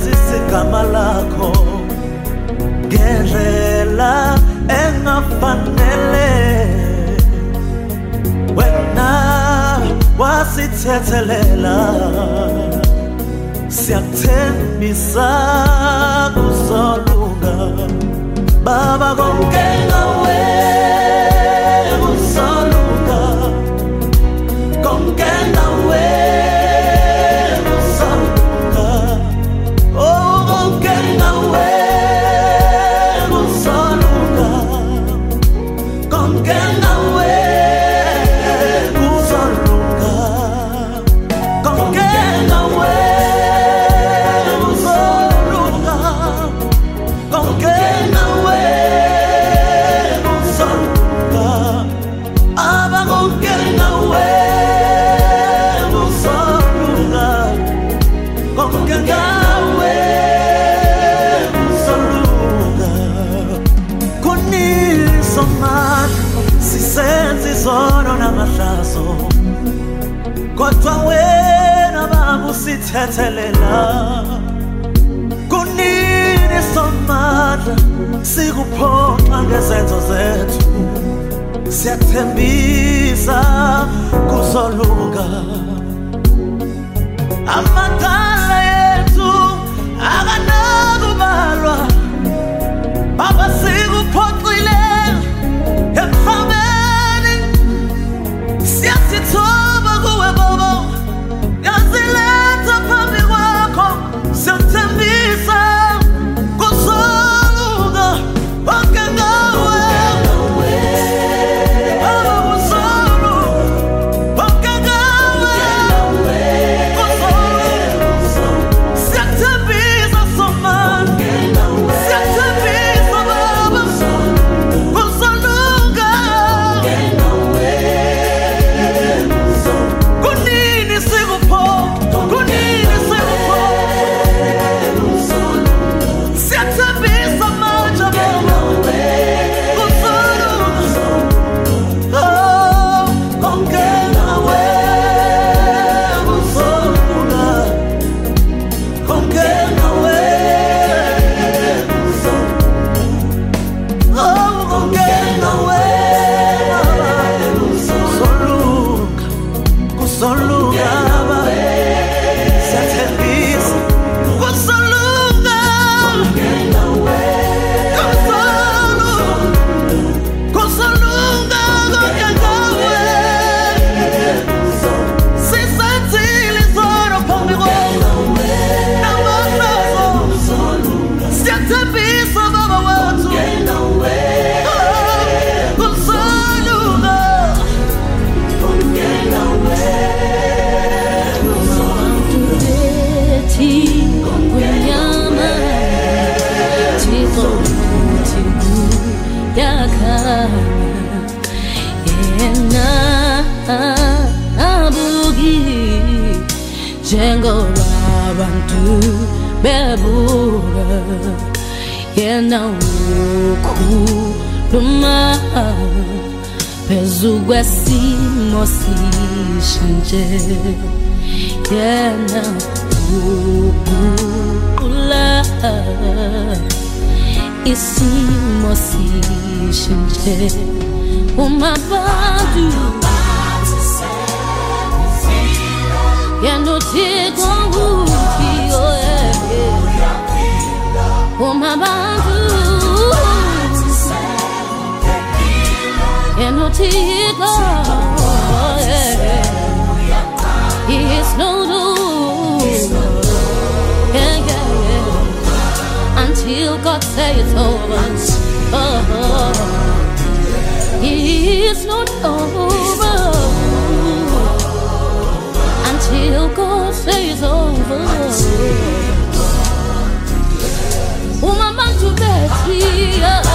ngazisa igama lakho. Ngendlela engafanele. Wena wasithethelela siyakuthembisa kuzolunga baba konke ngawe izenzo zethu siyathembisa kuzolunga amadala yethu akanakubalwa babasi sabura e não phezu kwesimo sim Yana uguqula isimo sishintshe e não te nguwe umabantu no do. until God say it's over oh, it's no over until God says over vacía.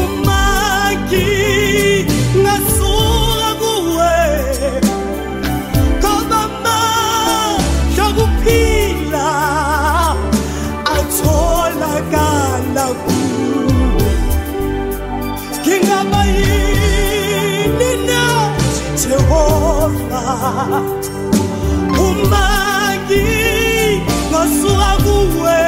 umaki ngasura kuwe. Kabama shakuphila atholakala kuwe. Ngingaba yini na jehova? Umaki ngasura kuwe.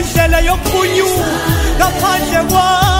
Yikho enye indlela yokubunyuka ngaphandle kwakho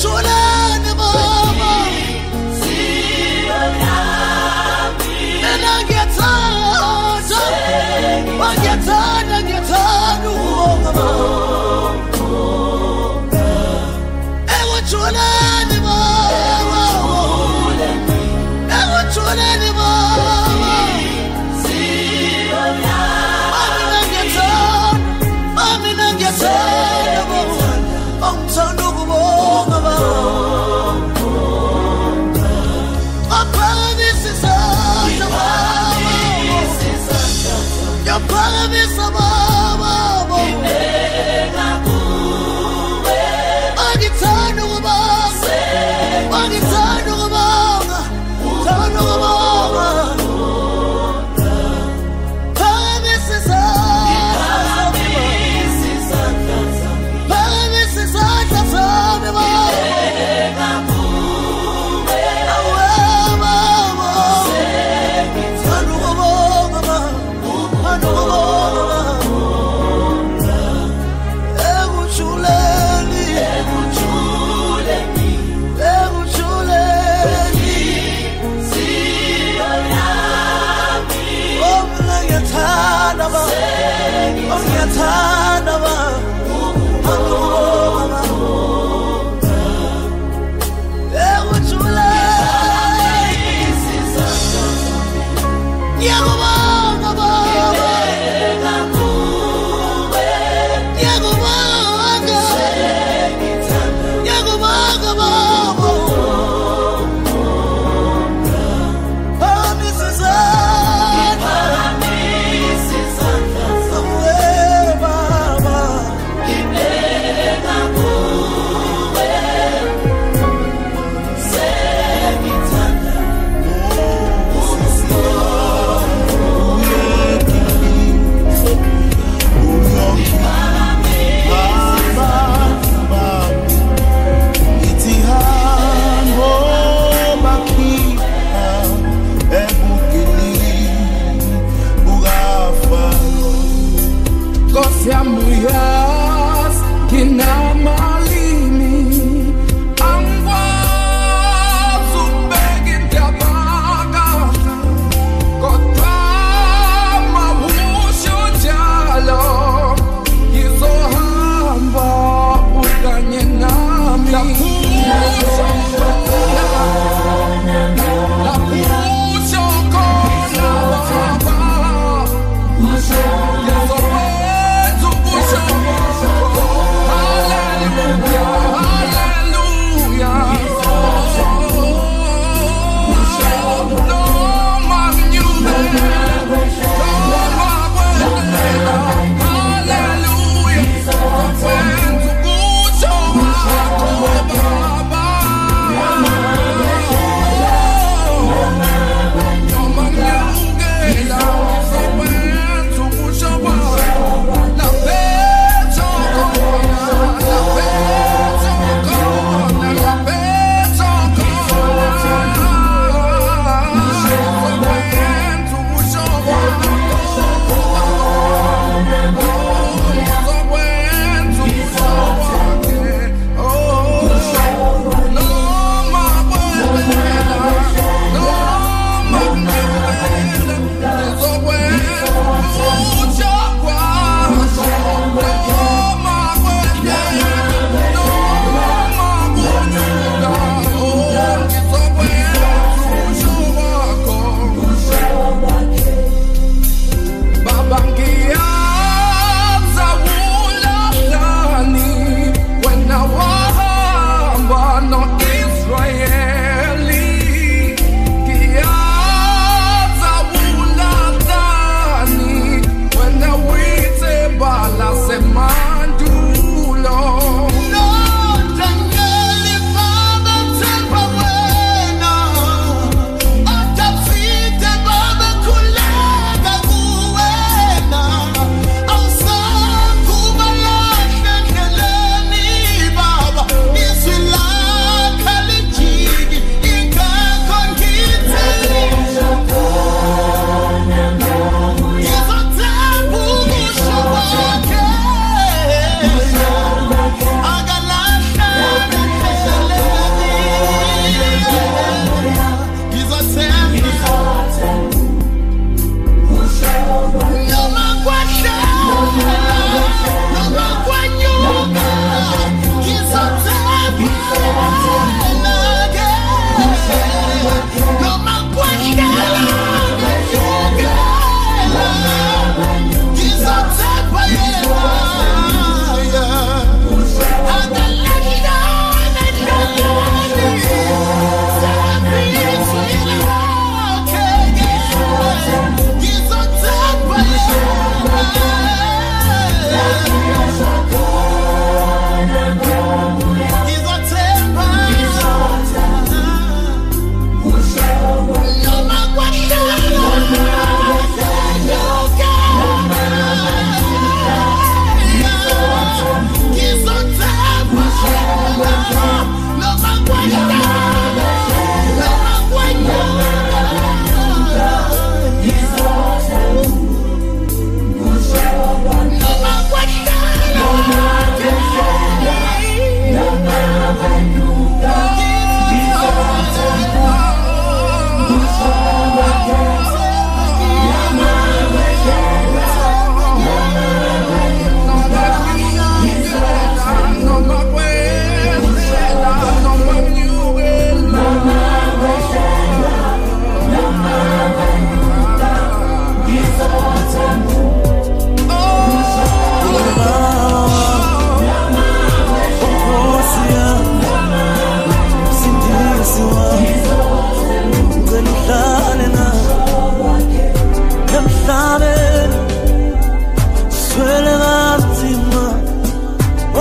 sola. Angithanda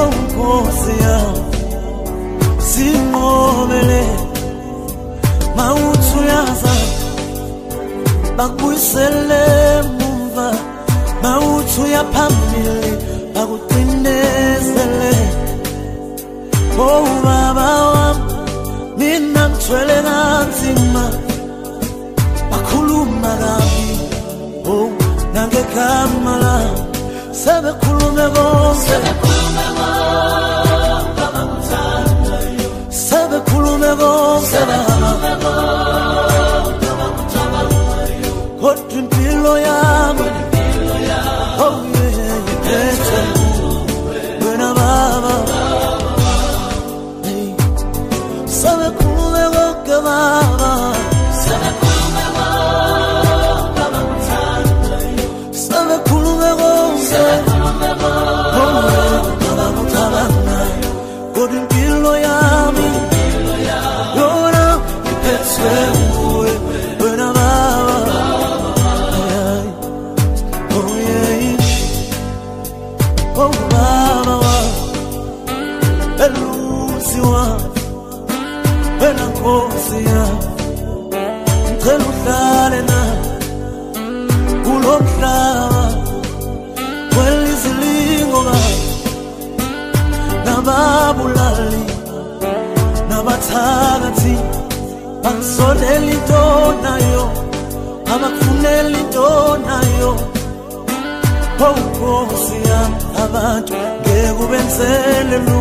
Oh, singobele mawuthuyaza bakubuyisele mumva mawuthuya phambili bakuqindezele obaba wam mina ngithwele kanzima bakhuluma kabi o nangegama lam sebekhulume konke Kodun pilo Sarati, Pansonelli Donayo, Amakunelli Donayo, Pocosia, Abat, Gebubenzelu,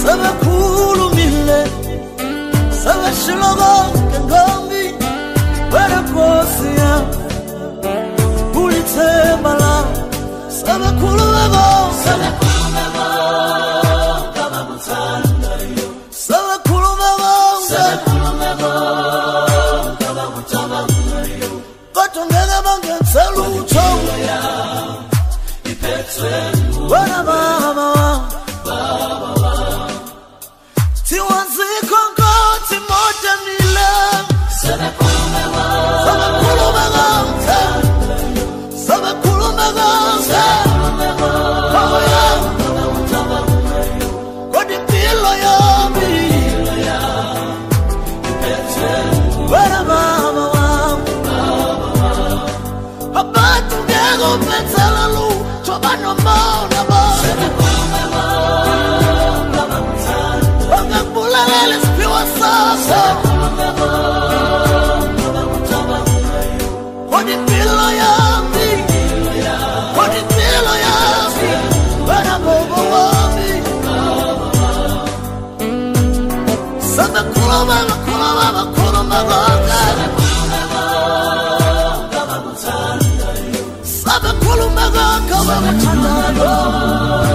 Sabakulu Mille, Sabashiloga, and Gombi, Peracosia, Pulitebala, Sabakulu, Sabakulu. Sabakulumega yo.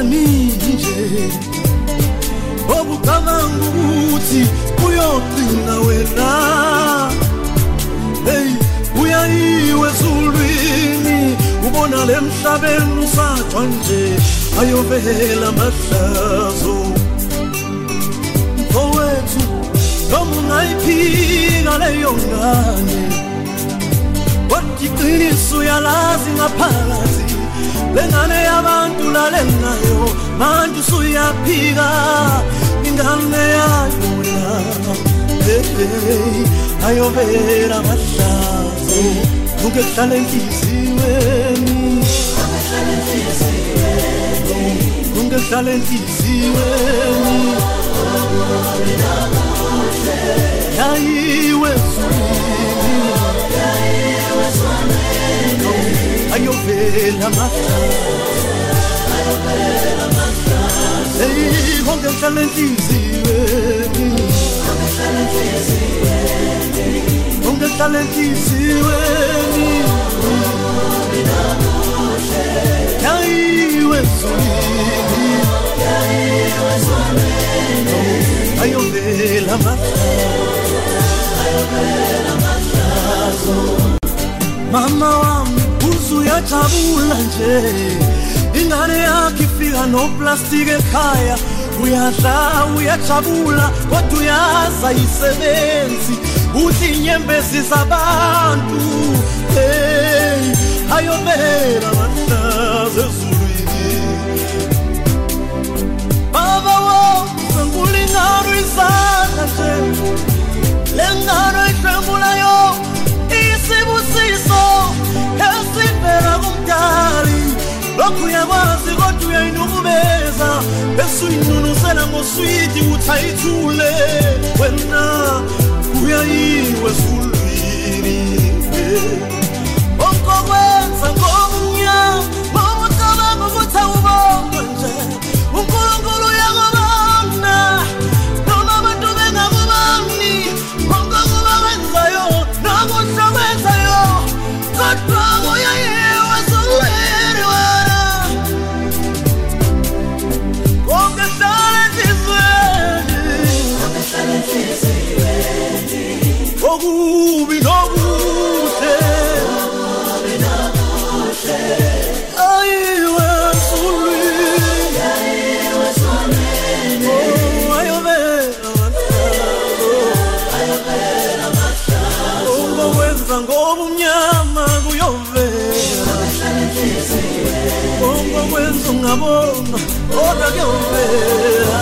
Ubusuku nemini nje. Obucabanga ukuthi uyogcina wena. Hey uyayiwe ezulwini ubona lemhlabeni usathwa nje ayovela amahlazo. Mfowethu noma ungayiphika leyo ngane kodwa iqiniso uyalazi ngaphakathi. Lengane yabantu lalenayo manje usuyaphika ingane yayona hey ayovela amahlazo kuke kuhlale enhliziyweni kuke kuhlale enhliziyweni yayiwe ayovela amahlazo Hey, konke kuhlala enhliziyweni konke kuhlala enhliziyweni ayovela mama wami uzuyajabula nje. Ingane yakhe ifika noplastiki ekhaya. Uyadla uyajabula kodwa uyaza yisebenzi uthi inyembezi zabantu hey ayobela mantaze ezulwini. Baba wo senkulingano izandla nje. Le ngano ihlwembulayo gari lokuyakwazi kodwa uyayinukumeza bese uyinunuzela ngoswidi uthayithule. Wena kuyayiwe ezulwini. yeah. gubi, no guse. أيوة oh, oh, ngobumnyama kuyovela ongokwenza oh, ungabona kodwa kuyovela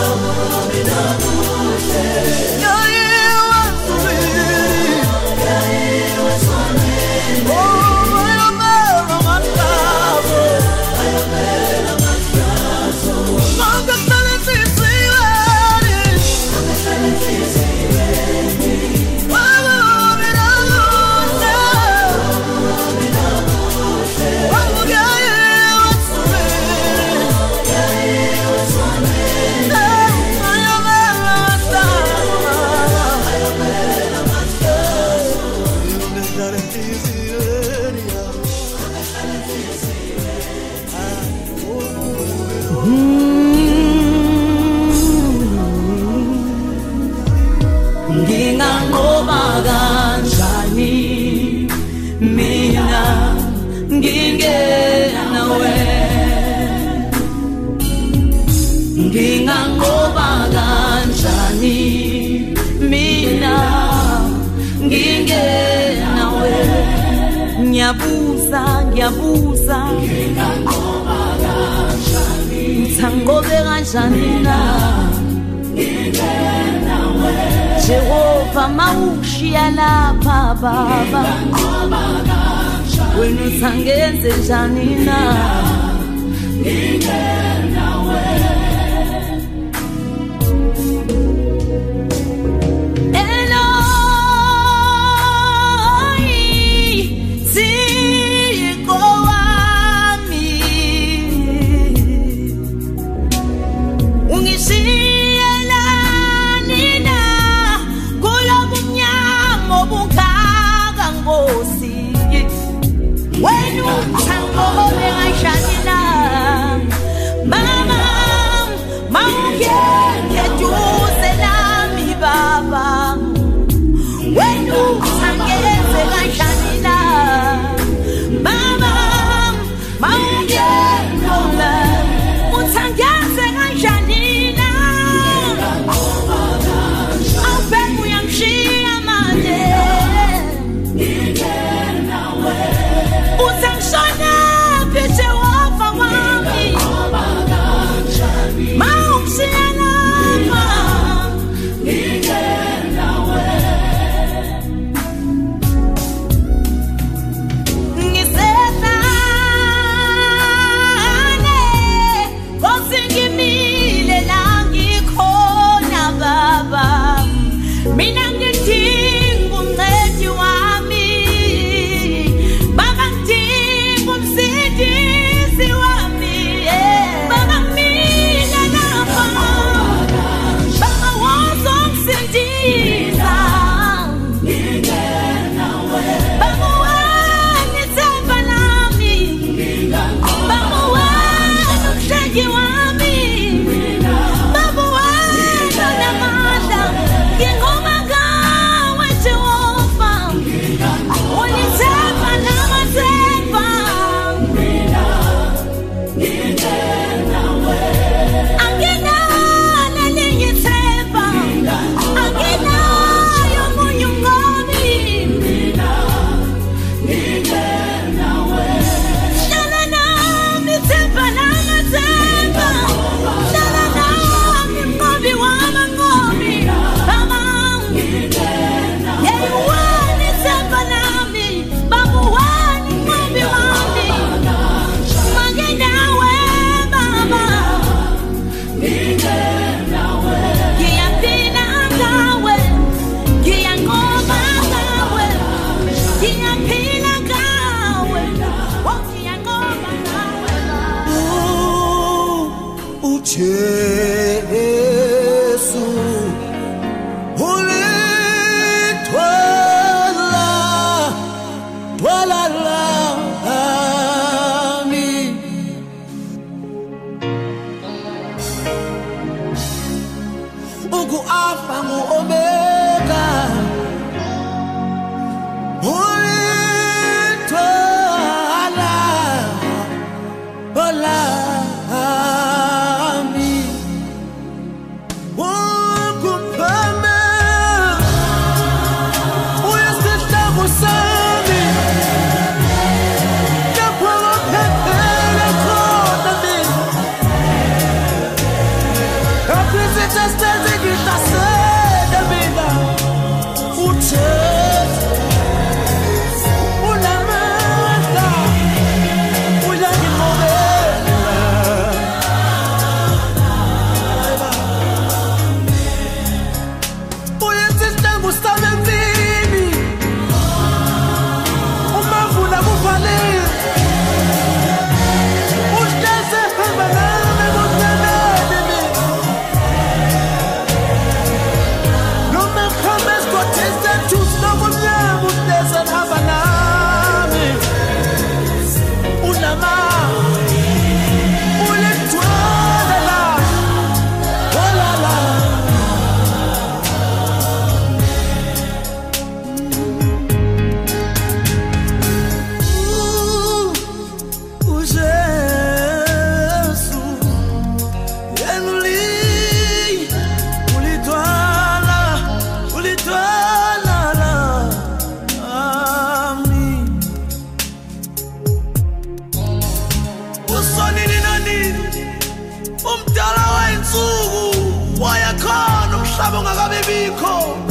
wayekhona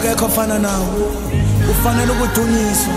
akekho ofana nawo ufanele ukudunyiswa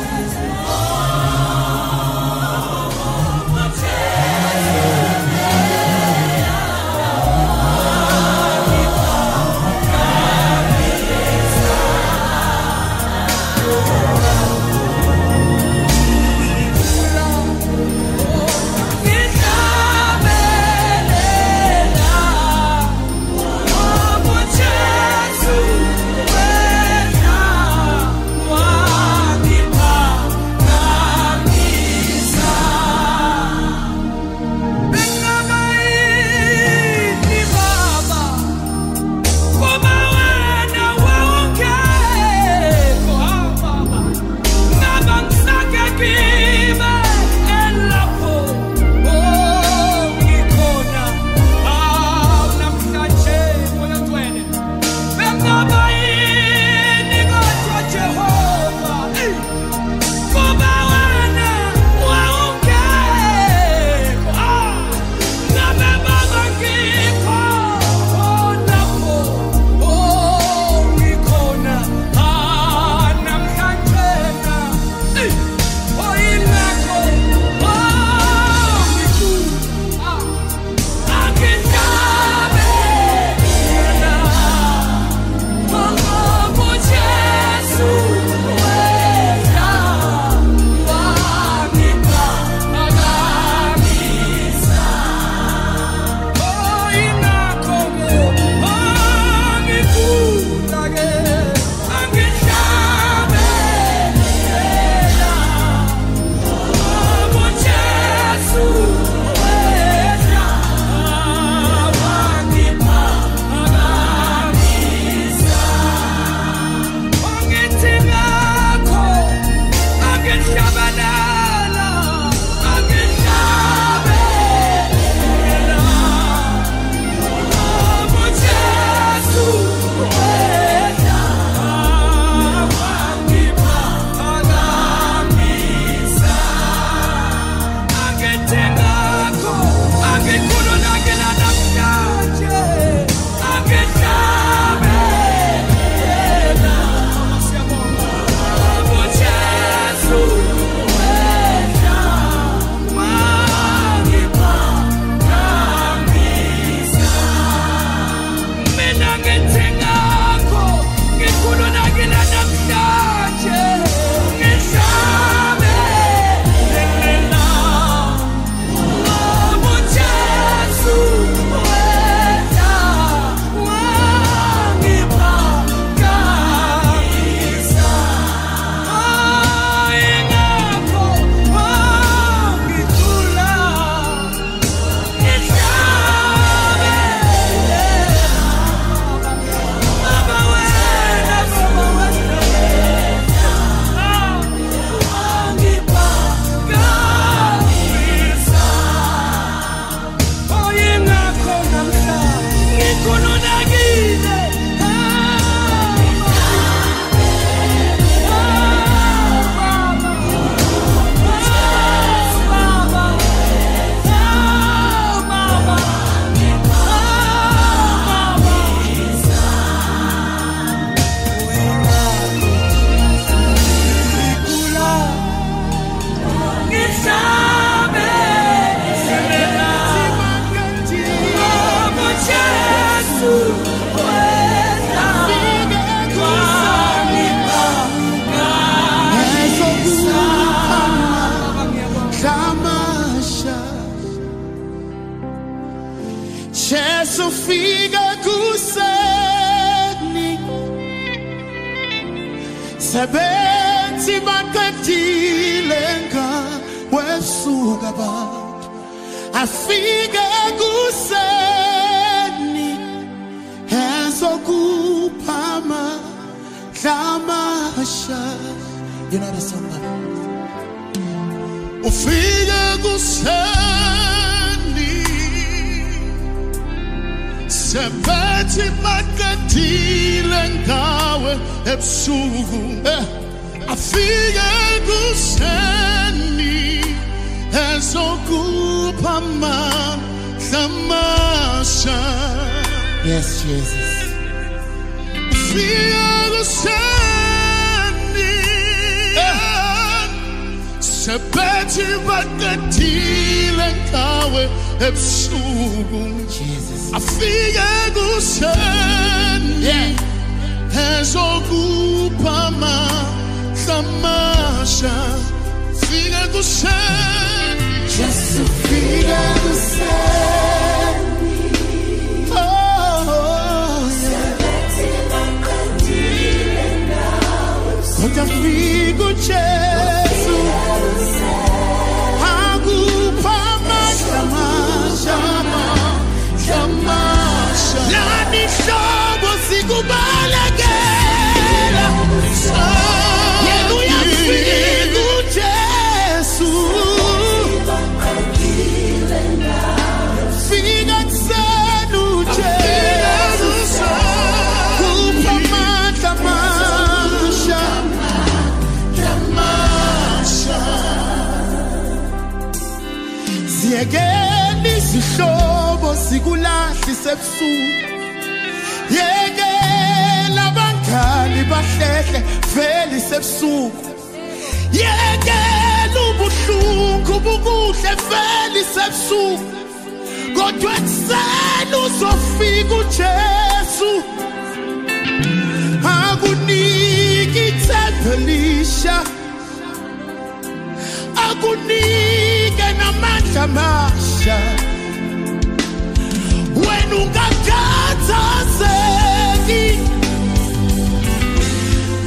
nunca khathazeki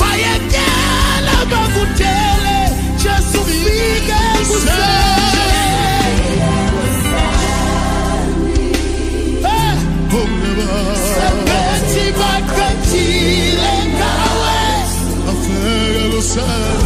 bayekela bakuthele jesu mlike Sebethi baqethile ngawe afeke lusana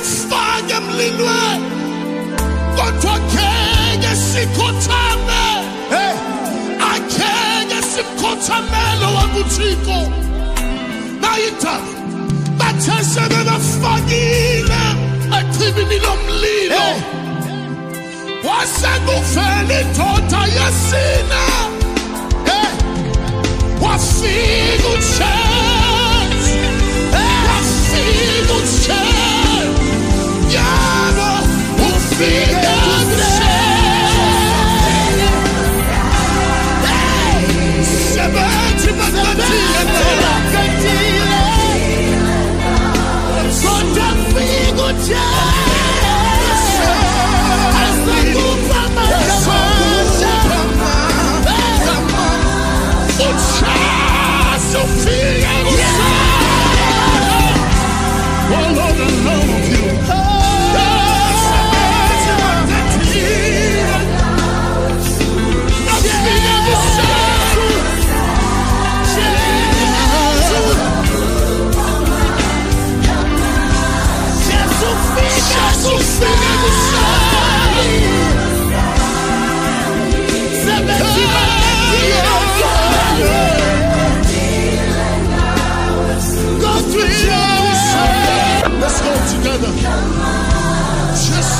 sifanye mlilwe kodwa ngeke sikhothame angeke simkhothamele wakuthixo bayidaba bathe sebebafakile echibini lomlilo wasekuvela indoda yesina wafika utshenzi wafika utshenzi Sophia!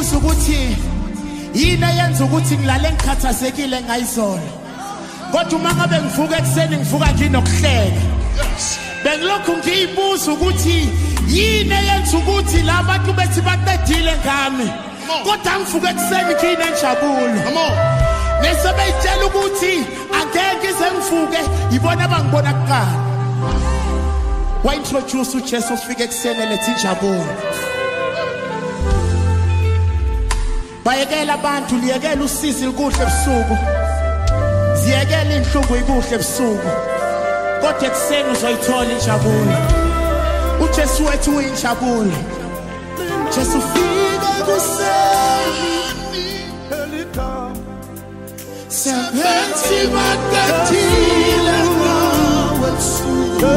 Ngiyibuza ukuthi yini eyenza ukuthi ngilale ngikhathazekile ngayizolo. Kodwa uma ngabe ngivuka ekuseni ngivuka nginokuhleka. Bengilokhu ngiyibuza ukuthi yini eyenza ukuthi la bantu bethi baqedile ngami. Kodwa ngivuka ekuseni nginenjabulo. Come on. Bese beyitshela ukuthi angeke ize ngivuke yibona abangibona kuqala. Wa introduce uJesu ufike ekuseni lethi injabulo. Bayekela abantu liyekela usizi likuhle ebusuku. Ziyekela inhlungu ikuhle ebusuku. Kodwa ekuseni uzoyithola injabulo. Ujesu wethu uyinjabulo. Jesu fika kuseni Sebethi bakadile ngawe ebusuku.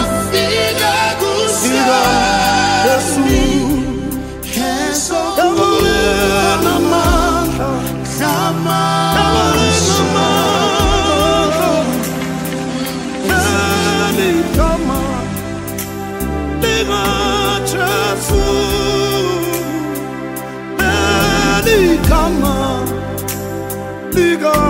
Afika kuseni Linamandla,